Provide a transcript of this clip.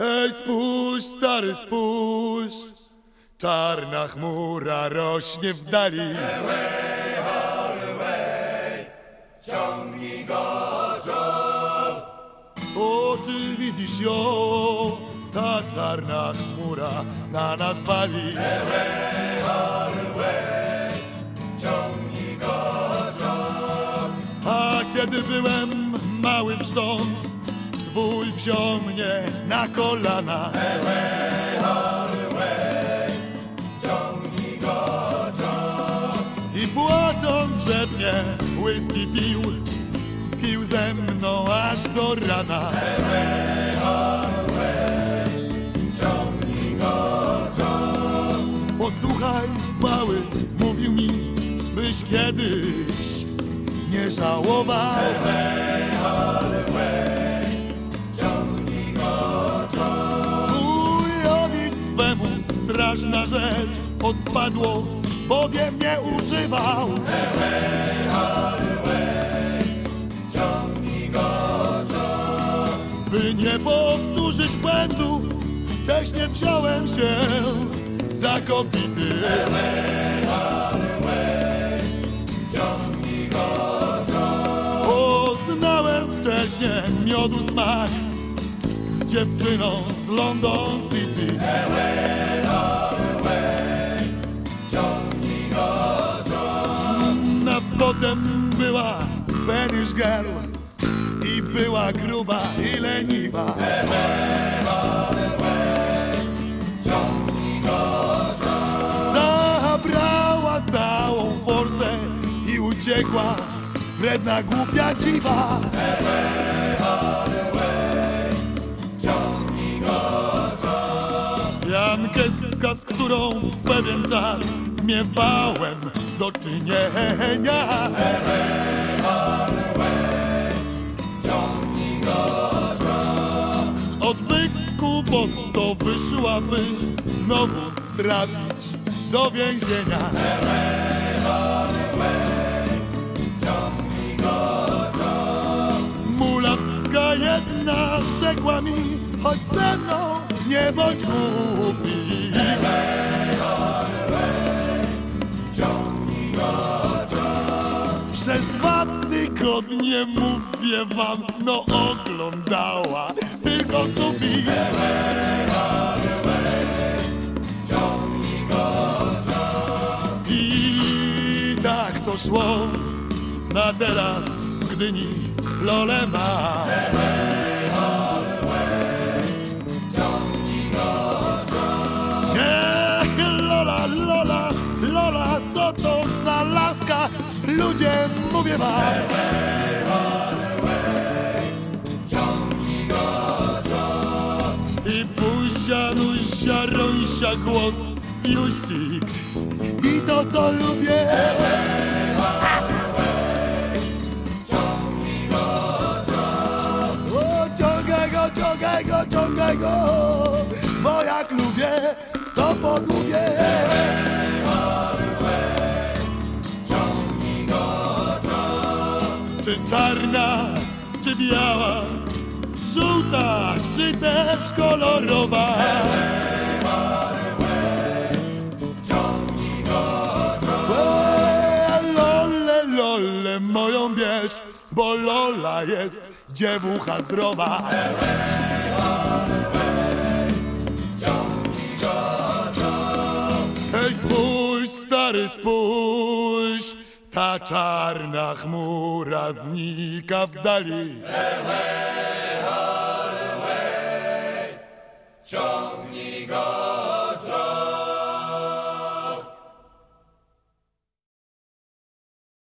Hej, spójrz, stary, spójrz, czarna chmura rośnie w dali. O, czy widzisz ją? Ta czarna chmura na nas wali. A kiedy byłem mały brzdąc, wuj wziął mnie na kolana. I płacząc, że mnie whisky pił, pił ze mną aż do rana. Posłuchaj, mały, mówił mi, byś kiedyś nie żałował. Odpadło, bowiem nie używał. By nie powtórzyć błędów, wcześniej wziąłem się za kopity. Poznałem wcześniej miodu smak z dziewczyną z London City. Potem była Spanish Girl i była gruba i leniwa. Zabrała całą forsę i uciekła wredna głupia dziwa. Jankeska, z którą pewien czas miewałem do czynienia. Z odwyku, bo to wyszłaby znowu trafić do więzienia. Mulatka jedna rzekła mi, chodź ze mną, nie bądź głupi. Tygodnie mówię wam, no oglądała tylko zubi. I tak to szło na teraz w Gdyni Lole ma. Wam. I buzia, nuzia, rąsia, głos, jusik I to, co lubię biała Żółta, czy też kolorowa? Lole, lole, moją bierz Bo Lola jest dziewucha zdrowa. Hej, spójrz, stary, spójrz Ta czarna chmura znika w dali. Ciągnij go